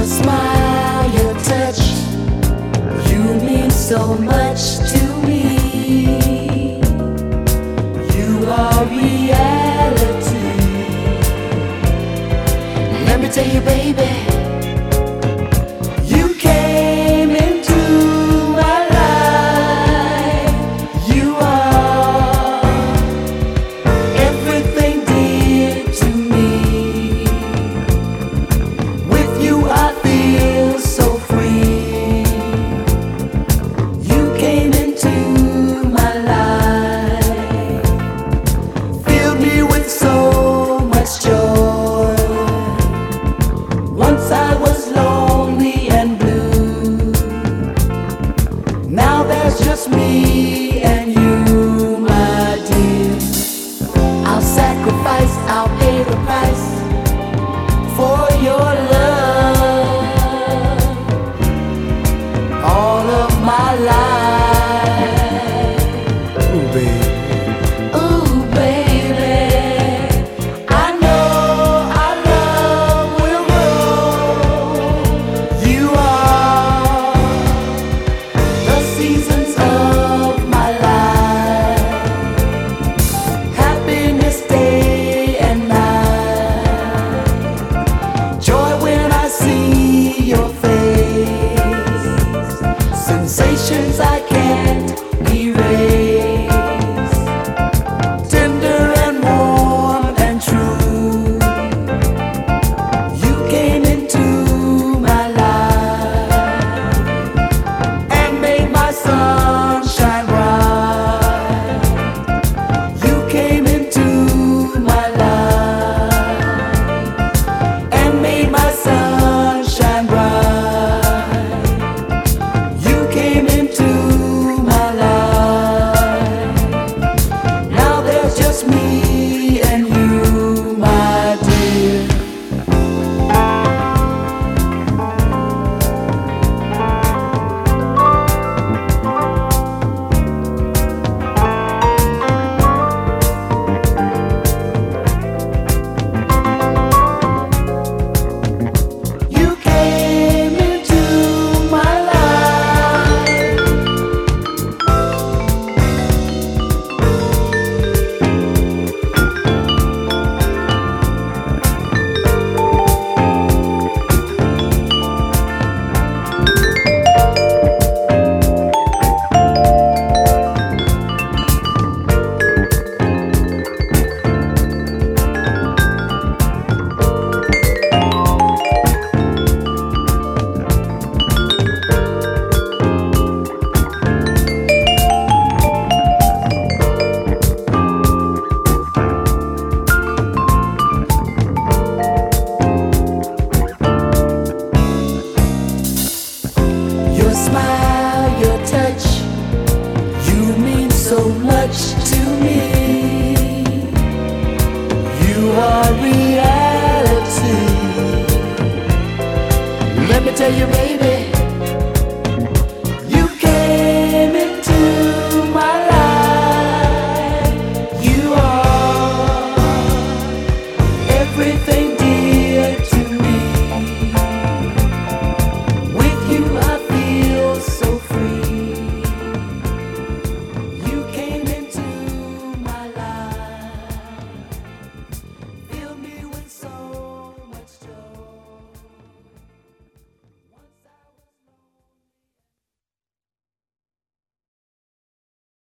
Your smile, your touch, you mean so much to me. You are reality. Let me tell you, baby. so much.